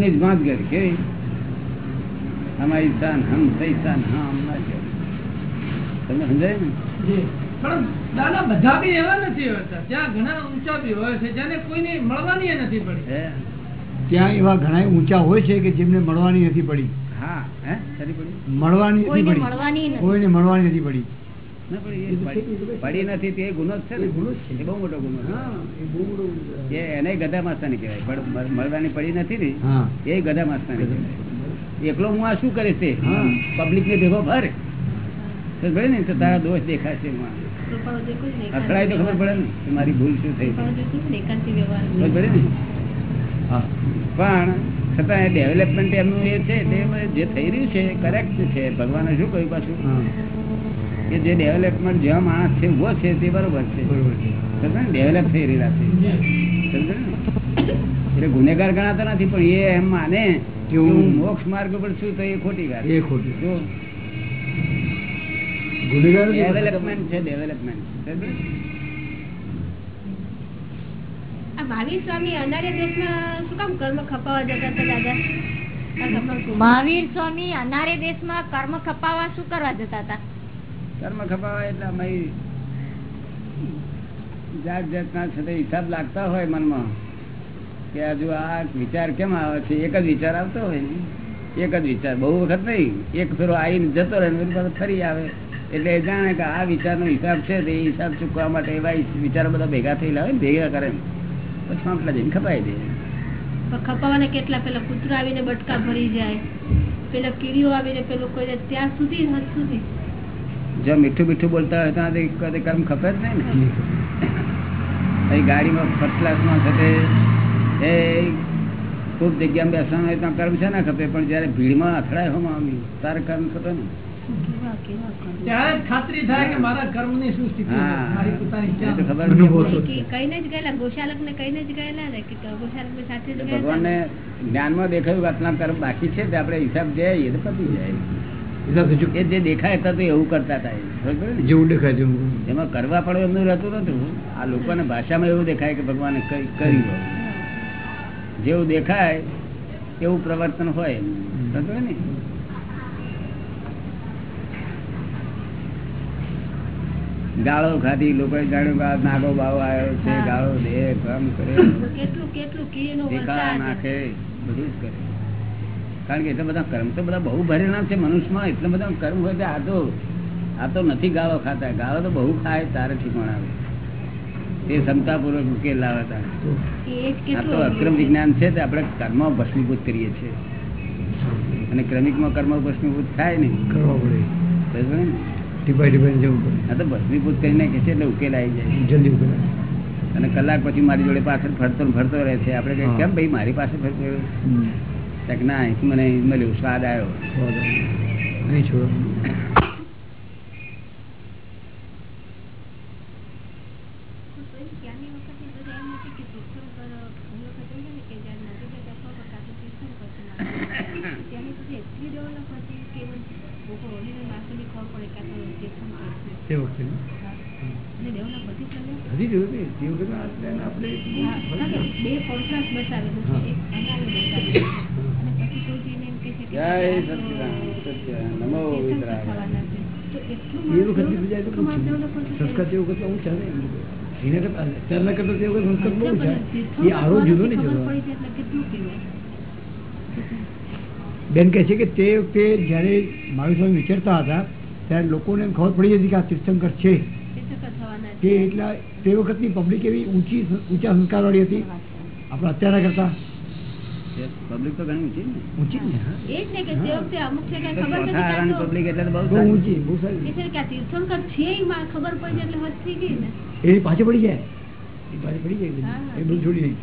જ ભાંત કેવી? હમારી શાન હમ સહી હા હમ ના કહેવાય. તમને સમજાય ને? દાદા બધા બી એવા નથી હોતા. ત્યાં ઘણા ઊંચા બી હોય છે જેને કોઈને મળવાની નથી પડી. ત્યાં એવા ઘણા ઊંચા હોય છે કે જેમને મળવાની નથી પડી. મળવાની કોઈને મળવાની નથી. કોઈને મળવાની નથી પડી. પડી એ પડી- પડી નથી તે ગુનો છે ને. એ બહુ મોટો ગુનો છે. એને ગધા માસ્તાની કહેવાય. પણ મળવાની પડી નથી ને એ ગધા માસ્તાની કહેવાય. એકલો હું આ શું કરે છે? હા. પબ્લિક ને ભેગો ભર. તો ભરે ને તો તારા દોષ દેખાશે. અથડાય તો ખબર પડે ને મારી ભૂલ શું થઈ પણ છતાં એ ડેવલપમેન્ટ એમનું એ છે તે જે થઈ રહ્યું છે કરેક્ટ છે. ભગવાને શું કહ્યું પાછું? કે જે ડેવલપમેન્ટ જ્યાં માણસ છે ઊભો છે તે બરોબર છે. બરોબર ડેવલપ થઈ રહેલા છે. એટલે ગુનેગાર ગણાતા નથી પણ એ એમ માને કે હું- મોક્ષ માર્ગ પર છું તો એ ખોટી વાત એ ખોટી જો. ગુનેગાર ડેવલપમેન્ટ છે ડેવલપમેન્ટ મહાવીર સ્વામી અનાર્ય દેશમાં શું કામ કર્મ ખપાવા જતા હતા દાદા? મહાવીર સ્વામી અનાર્ય દેશમાં કર્મ ખપાવા શું કરવા જતા હતા? કર્મ ખપાવા એટલે અમે જાત જાતના છે હિસાબ લાગતા હોય મનમાં. કે હજુ આ વિચાર કેમ આવે છે? એક જ વિચાર આવતો હોય ને? એક જ વિચાર. બહુ વખત નહીં. એક ફેરો આવીને જતો રહે ને ફરી આવે. એટલે એ જાણે કે આ વિચારનો હિસાબ છે તે હિસાબ ચૂકવા માટે એવા વિચારો બધા ભેગા થયેલા હોય ને ભેગા કરે ને. પછી આટલા જઈને ખપાઈ દે. ખપાવાના કેટલા? પેલા કૂતરા આવીને બટકા ભરી જાય પેલા કીડીઓ આવીને પેલું કોઈ ત્યાં સુધી હદ સુધી. જો મીઠું મીઠું બોલતા હોય ત્યાં કર્મ ખપે જ નહીં ને? ગાડીમાં ફર્સ્ટ ક્લાસમાં થતે એ ખૂબ જગ્યામાં બેસવાનું હોય ત્યાં કર્મ છે ના ખપે પણ જ્યારે ભીડમાં અથડાય હોવામાં આવી તારે કર્મ ખપે ને? કેવા કેવા કર્મ. ત્યારે જ ખાતરી થાય કે મારા કર્મની શું સ્થિતિ મારી પોતાની એ તો ક્યાં ખબર અનુભવ નહીં. તો કે કહીને જ ગયેલા ગોશાલક ને કહીને જ ગયેલા ને કે ગોશાલક સાથે જ એટલે ગયા જ્ઞાનમાં દેખાયું આટલા કર્મ બાકી છે તે આપણે હિસાબ જઈએ તો પતી જાય. એ જે દેખાય હતા તો એવું કરતા હતા? જેવું દેખાય એમાં કરવા પડે એમનું રહેતું નતું. આ લોકોને ભાષામાં એવું દેખાય કે ભગવાને કઈ કર્યું જેવું દેખાય એવું પ્રવર્તન હોય સમજો ને? ગાળો ખાધી લોકો જાણ્યું કે આ નાગો બાવો આવ્યો છે ગાળો દે કામ કરે. કેટલું કેટલું નાખે બધું જ કરે. કારણ કે એટલા બધા કર્મ તો બધા બહુ ભરેલા છે મનુષ્યમાં એટલા બધા કર્મ હોય કે આ તો આ તો નથી ગાળો ખાતા. ગાળો તો બહુ ખાય તારે ઠીકણ આવે. તે ક્ષમતાપૂર્વક ઉકેલ લાવે તારે. એ જ આ તો અક્રમ વિજ્ઞાન છે તે આપણે કર્મ ભસ્મીભૂત કરીએ છીએ. અને ક્રમિકમાં કર્મ ભસ્મીભૂત થાય ને કરવો પડે? ટીપાઈ ટીપાઈ જવું પડે. આ તો ભસ્મીભૂત કરીને કે છે એટલે ઉકેલ આવી જાય. જલ્દી. અને કલાક પછી મારી જોડે પાછળ ફરતો ફરતો રહે છે. આપણે કહીએ, કેમ ભાઈ મારી પાસે ફરતો રહ્યો?" હમ. તો કે ના અહીંથી મને મળ્યું સ્વાદ આવ્યો. નહીં છોડો ત્યાંની વખતે બધા એમ નથી કે તીર્થંકર ઘણી વખત એવું છે ને કે જ્યારે નદી જતા ખબર કાં તો તીર્થંકર છે નાનું. ત્યાંની બધી એટલી ડેવલપ હતી કે લોકો હોલીને માસેની ખબર પડે કાં તો તીર્થંકર છે તે વખતે અને ડેવલપ બધી પહેલા હજી જોયું ને તે વખતે આપણે આપણે હા, કારણ કે બે કોન્ટ્રાસ્ટ બતાવેલું છે એક અનારે બતાવેલું છે અને પછી કોઈ જઈને એમ કહે છે કે જય આ તો સચ્ચિદાનંદ, સચ્ચિદાનંદ. નમો તીર્થંકર વિતરાગ. થવાના છે તો કેટલું એ વખત બીજા તો આખું માણસ develop થતું જાય. સંસ્કાર તે વખત હું ચાલે એમ લોકો. એના કરતા તે વખત સંસ્કાર બહુ છે. એ આરો જુદો નહીં જુદો બેન કહે છે કે તે વખતે જ્યારે મારું સ્વામી વિચારતા હતા ત્યારે લોકોને ખબર પડી જતી કે આ તીર્થંકર છે. તે એટલા તે વખતની પબ્લિક એવી ઊંચી ઊંચા સંસ્કારવાળી હતી. આપણે અત્યારના કરતા. પબ્લિક તો ઘણી ઊંચી ઊંચી ને એ જ ને કે તે વખતે અમુક છે કાંઈ ખબર નથી ચોથા આરાની કાં તો- પબ્લિક એટલે બહુ બહુ ઊંચી બહુ સારી. એ કે તીર્થંકર છે ઈ ખબર પડી એટલે હદ થઈ ગઈ ને. એ પાછી પડી જાય. પાછી પડી જાય એ બધું છોડી નહીં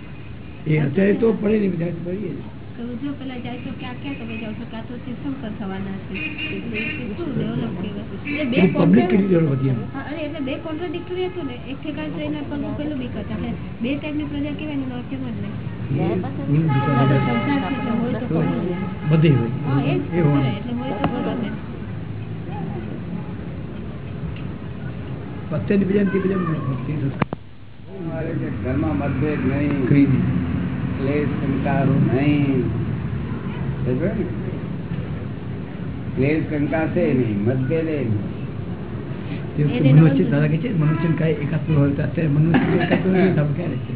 એ અત્યારે તો પડે નહીં બધા પડી જાય જો પેલા તો ક્યાં ક્યાં તમે જાઓ છો? તો થવાના છે. બે એટલે બે કોન્ટ્રાડિક્ટરી હતું ને. એક ઠેકાણે તો એના પેલું બીક હતું એટલે બે ટાઈપની પ્રજા કહેવાય ને નોર્થ જ. બધે. હોય હા એ જ એ હોય. ખરે, એટલે હોય તો બીજા બીજા ભક્તિ સંસ્કાર અમારે કે ઘરમાં મતભેદ નહીં. કઈ ક્લેશ કંકારો નહીં ક્લેશ કંકાશે નહીં મતભેદે નહીં. તે વખતે એને મનુષ્ય દાદા કહે છે મનુષ્ય કાંઈ એકાત્મ હોય તો અત્યારે મનુષ્ય એકાત્મ ક્યારે છે?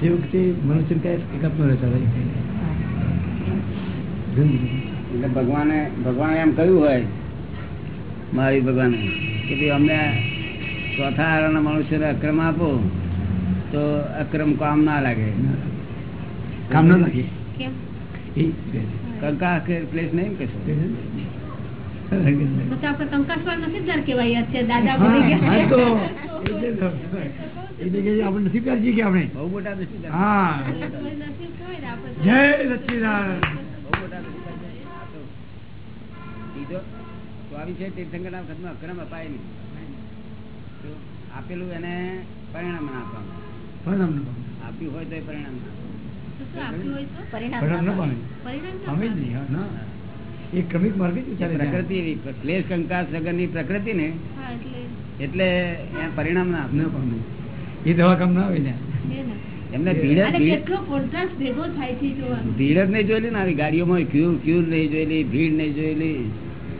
જે વખતે મનુષ્ય કાંઈ એકાત્મ રહેતા હતા એટલે ભગવાને ભગવાને એમ કહ્યું હોય મારી ભગવાને કે ભાઈ અમને ચોથા મનુષ્યને અક્રમ આપો. તો અક્રમ કામ ના લાગે. કામ ના લાગે? કંકા કે નહીં ને અક્રમ અપાય નહીં તો આપેલું એને પરિણામ ના આપવાનું પરિણામ ન પામે આપ્યું હોય તો પરિણામ ના આપવાનું. તો શું આપ્યું હોય તો? પરિણામ પરિણામ ન ના પામે પરિણામ ના પામે જ પામે. નહીં હા, ના. એ ક્રમિક માર્ગે જ એ ચાલે છે. પ્રકૃતિ એવી ક્લેશ કંકાસ વગરની પ્રકૃતિ ને હા એટલે એટલે પરિણામ ના પામે એ દવા કામ ના આવે ને. છે ને. એમને ભીડ જ- નહીં જોયેલી ને આવી ગાડીઓમાં ક્યુ ક્યુ નહીં જોયેલી ભીડ નહીં જોયેલી.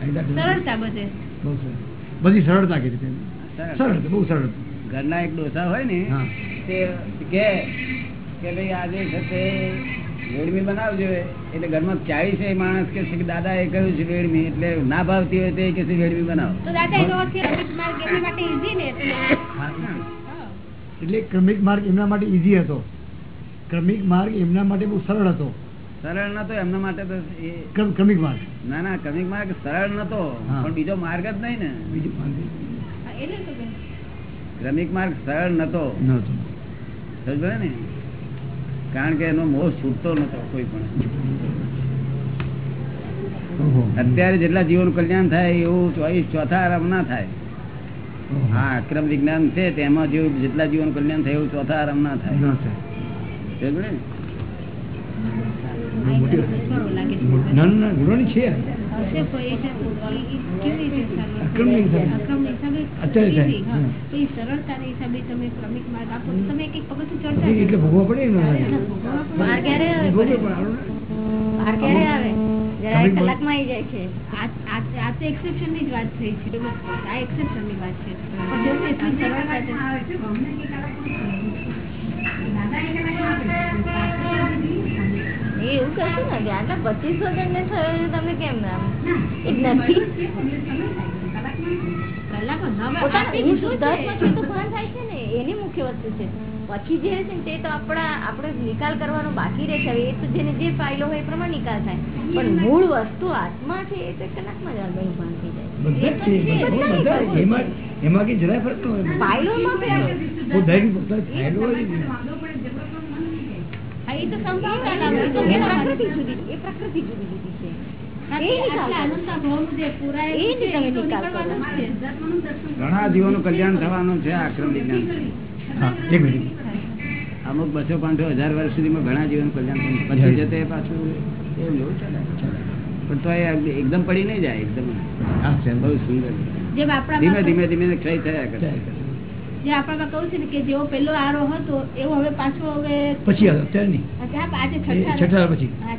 સરળતા બધે. સરળ. બધી સરળતા તેમ સરળ. સરળ બહુ સરળ ઘરના એક ડોસા હોય ને હા. તે કે કે ભાઈ આજે છે તે વેડમી બનાવજો એટલે ઘરમાં ચાળીસે માણસ કે છે દાદા એ કહ્યું છે રેડમી એટલે ના ભાવતી હોય તો એ કે છે વેડમી બનાવો. એટલે. ક્રમિક માર્ગ એમના માટે ઈઝી હતો. ક્રમિક માર્ગ એમના માટે બહુ સરળ હતો. સરળ નતો એમના માટે તો એ ક્રમિક માર્ગ. ના ના ક્રમિક માર્ગ સરળ નતો. પણ બીજો માર્ગ જ નહીં ને. બીજું. ક્રમિક માર્ગ સરળ નતો. નહોતો. સમજો ને? કારણ કે એનો મોહ છૂટતો નતો કોઈ પણ. અત્યારે જેટલા જીવન કલ્યાણ થાય એવું ચોવીસ ચોથા આરામ ના થાય. હા અક્રમ વિજ્ઞાન છે તેમાં જેવું જેટલા જીવન કલ્યાણ થાય એવું ચોથા આરામ ના થાય. સમજો ને? છે ના ના, ગુરુ છે. એટલે જશો. પડે. કલાકમાં આવી જાય છે. આ તો exception ની જ વાત થઈ છે. આ exception ની વાત છે. એ એવું ને કે આટલા પચીસો જણ ને થયો છે તમે કેમ નામ એ નથી. કલાકમાં હવે પોતાના આપી હું શુદ્ધાત્મા છું? તો ભાન થાય છે ને એની મુખ્ય વસ્તુ છે. પછી જે છે તે તો આપણા આપણે નિકાલ કરવાનો બાકી રહે છે એ તો જેને જે ફાઇલો હોય એ પ્રમાણે નિકાલ થાય. પણ મૂળ વસ્તુ આત્મા છે એ તો કલાકમાં જ આત્માનું ભાન થઈ જાય. એમાં એમાં કઈ જરાય ફરક ન હોય ફાઇલોમાં ફેર હોય. બહુ ધૈર્ય પોતા ફાયદો હોય જ ને. હા, એ તો સંભાવના એ તો પ્રકૃતિ જુદી એ પ્રકૃતિ જુદી જુદી છે. ઘણા જીવોનું કલ્યાણ થવાનું છે આ વિજ્ઞાન હા એક મિનિટ અમુક બસો પાંચસો હજાર વર્ષ સુધીમાં ઘણા જીવોનું કલ્યાણ પછી જતે પાછું એવું એવું ચાલે પણ તો એ એકદમ પડી નહીં જાય એકદમ બહુ સુંદર ધીમે ધીમે ધીમે ક્ષય થયા કરે. જે આપણામાં કહું છે ને કે જેવો પેલો આરો હતો એવો હવે પાછો હવે પછી અત્યારે નહીં છઠ્ઠા પછી. હા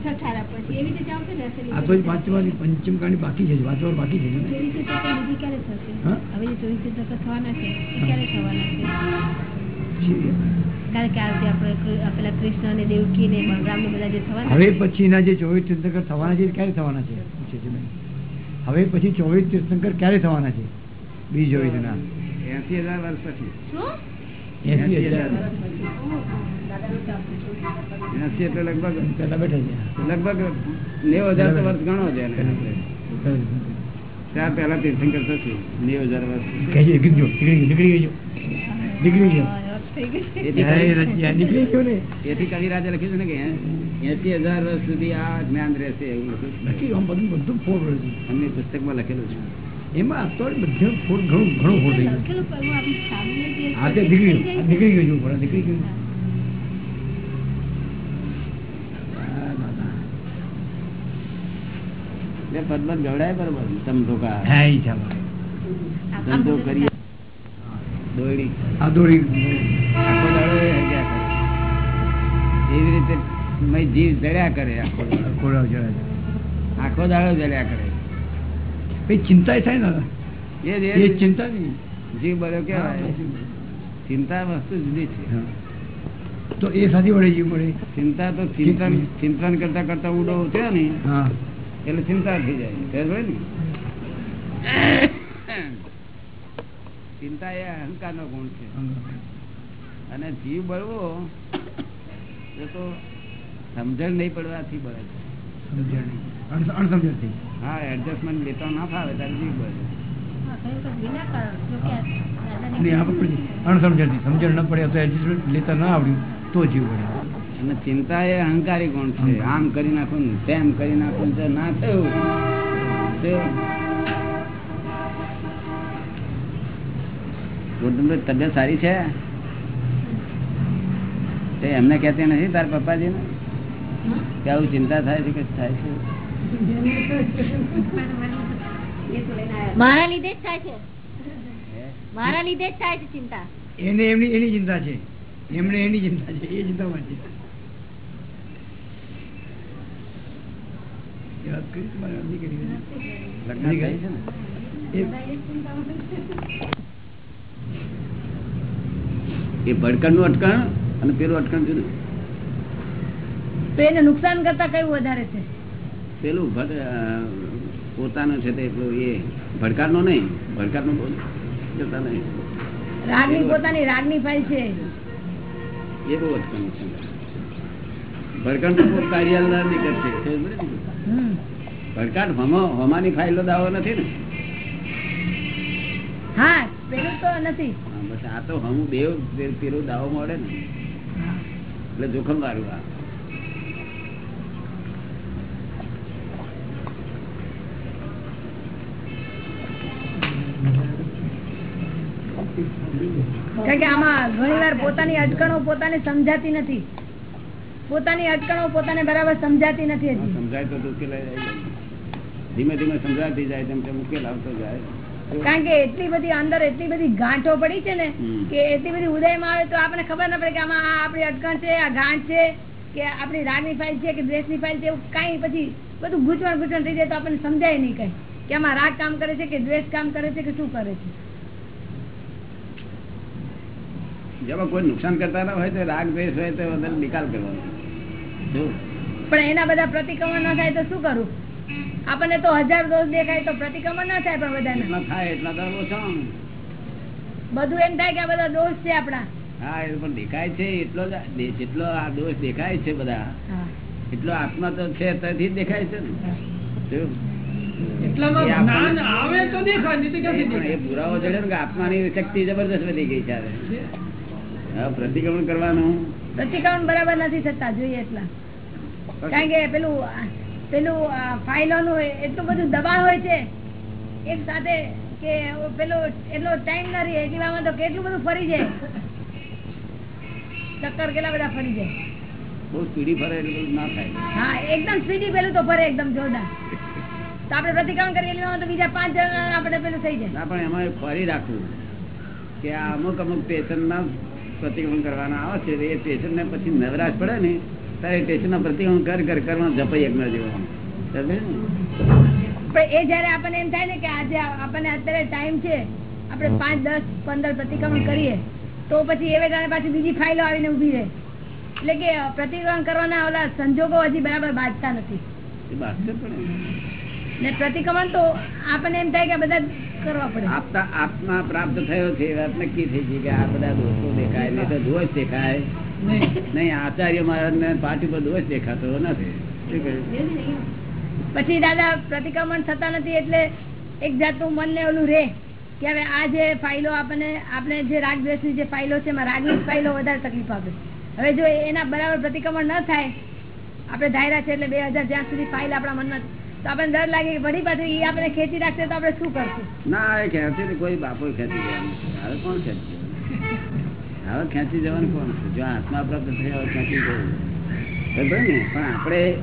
પછી. એવી રીતે ચાલશે ને આ તો પાંચમાની પંચમ કાંડી બાકી છે વાંચવા બાકી છે ચોવીસ બીજી ક્યારે થશે? હવે જે ચોવીસ ચિત્તકો થવાના છે. એ ક્યારે થવાના છે? હવે પછીના જે ચોવીસ તીર્થંકર થવાના છે ક્યારે થવાના છે? પૂછે છે હવે પછી ચોવીસ તીર્થંકર ક્યારે થવાના છે? બીજ ચોવીસ ના. એસી હજાર વર્ષ પછી. એસી હજાર. એસી એટલે લગભગ પેલા બેઠા છે. લગભગ નેવું હજાર તો વર્ષ ગણો છે એને. આપણે. તીર્થંકર થશે. નેવું હજાર વર્ષ નીકળી ગયો નીકળી ગયો નીકળી ગયો થઈ ગયું. છે. એથી કવિરાજે લખ્યું છે ને કે એસી હજાર વર્ષ સુધી આ જ્ઞાન રહેશે એવું લખ્યું બધું એમની પુસ્તકમાં લખેલું છે. એમાં તો બધું ફૂડ ઘણું ઘણું ફૂડ થઈ ગયું. હું તે નીકળી ગયું નીકળી ગયું પણ નીકળી ગયું પદમત ગવડાય બરોબર સમજો કા. હા ઈ ધંધો કરીએ. દોડી આ દોડી આખો દાડો હગ્યા કરે. એવી રીતે મય જીવ જડ્યા કરે આખો દાડો. આખો દાડો જડ્યા કરે. કઈ ચિંતા થાય ને એ ચિંતા નહીં જીવ બળ્યો કેવાય ચિંતા વસ્તુ જુદી છે. તો એ સાથી વળે જીવ મળે ચિંતા તો ચિંતન ચિંતન કરતા કરતા ઉડો થયો ને એટલે ચિંતા થઈ જાય. ને? ચિંતા એ અહંકાર નો ગુણ છે. અને જીવ બળવો એ તો સમજણ નહીં પડવાથી બળે છે. સમજણ નહીં. હા એડજસ્ટમેન્ટ લેતા ના ફાવે ત્યારે જીવ બને. સમજણ ન પડે તો એડજસ્ટમેન્ટ લેતા ના આવડ્યું તો જીવ પડે અને ચિંતા એ અહંકારી ગુણ છે. આમ કરી નાખું તેમ કરી નાખું ને ના થયું. તો તબિયત સારી છે? તે એમને કહેતી નથી તાર પપ્પાજી ને કે આવું ચિંતા થાય છે કે થાય છે? મારા લીધે જ થાય છે. મારા લીધે જ થાય છે ચિંતા. એને એમની એની ચિંતા છે. એમને એની ચિંતા છે. એ ચિંતામાં છે. એ ભડકણનું? અટકણ અને પેલું અટકણ જુદું તો એને નુકસાન કરતા કયું વધારે છે? પેલું પોતાનું છે તે એ ભડકારનો નહીં ભડકારનો જતા નહીં. રાગની પોતાની રાગની ફાઇલ છે. એ બહુ અટકણ છે. ભડકાણ તો કાર્યાલય. ભડકાટ હમો. હમાની ફાઇલો દાવો નથી ને? હા પેલું તો નથી. બસ આ તો હમું બે પેલું દાવો મળે ને. એટલે જોખમ વાળું આ. કારણ કે આમાં ઘણી વાર પોતાની અટકણો પોતાને સમજાતી નથી. પોતાની અટકણો પોતાને બરાબર સમજાતી નથી સમજાય તો. ધીમે ધીમે સમજાતી જાય તેમ તેમ ઉકેલ આવતો જાય. કારણ કે એટલી બધી અંદર એટલી બધી ગાંઠો પડી છે ને કે એટલી બધી ઉદયમાં આવે તો આપણને ખબર ના પડે કે આમાં આ આપણી અટકણ છે આ ગાંઠ છે કે આપણી રાગની ફાઇલ છે કે દ્વેષની ફાઇલ છે એવું કાંઈ પછી બધું ગૂંચવણ ગૂંચવણ થઈ જાય તો આપણને સમજાય નહીં કઈ. કે આમાં રાગ કામ કરે છે કે દ્વેષ કામ કરે છે કે શું કરે છે? જેમાં કોઈ નુકસાન કરતા ના હોય તો રાગ દ્વેષ હોય તો નિકાલ કરવાનો. પણ એના બધા પ્રતિક્રમણ ના થાય તો શું કરું? આપણને તો હજાર દોષ દેખાય તો પ્રતિક્રમણ ના થાય પણ બધા થાય એટલા તો ઓછો. બધું એમ થાય કે આ બધા દોષ છે આપણા. હા એ પણ દેખાય છે એટલો જેટલો આ દોષ દેખાય છે બધા એટલો આત્મા તો છે તેથી દેખાય છે ને. જો. એટલામાં જ્ઞાન આવે તો દેખાય નહીં તો ક્યાંથી પણ એ પુરાવો જડ્યો કે આત્માની શક્તિ જબરદસ્ત વધી ગઈ છે હવે. હવે પ્રતિક્રમણ કરવાનું. પ્રતિક્રમણ બરાબર નથી થતા જોઈએ એટલા. કારણ કે પેલું પેલું ફાઇલોનું એટલું બધું દબાણ હોય છે એક સાથે કે પેલો એટલો ટાઈમ ના રહે એટલી તો કેટલું બધું ફરી જાય. ચક્કર કેટલા બધા ફરી જાય. બહુ સ્પીડી ફરે એટલું ના થાય. હા એકદમ સ્પીડી પેલું તો ફરે એકદમ જોરદાર. તો આપણે પ્રતિક્રમણ કરીએ તો બીજા પાંચ જણા આપણે પેલું થઈ જાય પણ એમાં ફરી રાખવું કે આ અમુક અમુક સ્ટેશનના પ્રતિક્રમણ કરવાના આવે છે એ પેશન્ટને પછી નવરાશ પડે ને ત્યારે પેશન્ટના પ્રતિક્રમણ કર કર કરવાનું જપાઈ એક ને? પણ એ જયારે આપણને એમ થાય ને કે આજે આપણને અત્યારે ટાઈમ છે આપણે પાંચ દસ પંદર પ્રતિક્રમણ કરીએ તો પછી એ વેળાએ પાછી બીજી ફાઇલો આવીને ઊભી રહે એટલે કે પ્રતિક્રમણ કરવાના ઓલા સંજોગો હજી બરાબર બાજતા નથી બાજશે પણ. ને પ્રતિક્રમણ તો આપણને એમ થાય કે આ બધા કરવા પડે. આપતા આત્મા પ્રાપ્ત થયો છે વાત નક્કી થઈ છે કે આ બધા દોષો દેખાય નહીં તો દોષ દેખાય. નહીં. આચાર્ય મહારાજ ને પાઠ પર દોષ દેખાતો નથી. પછી દાદા પ્રતિક્રમણ થતા નથી એટલે એક જાતનું મનને ઓલું રે કે હવે આ જે ફાઇલો આપણને આપણે જે રાગ દ્વેષની જે ફાઇલો છે એમાં રાગની ફાઇલો વધારે તકલીફ આપે. હવે જો એના બરાબર પ્રતિક્રમણ ન થાય આપણે ધાર્યા છે એટલે બે હજાર જ્યાં સુધી ફાઇલ આપણા મનમાં તો આપણને ડર લાગે કે વળી પાછું આપણે ખેંચી રાખશે તો આપણે શું કરશું? ના, એ કોઈ બાપો ખેંચી જવાનું. હવે કોણ ખેંચી? હવે ખેંચી જવાનું કોણ? જો આત્મા પ્રાપ્ત થયા ખેંચી જવું. બરાબર ને? પણ આપણે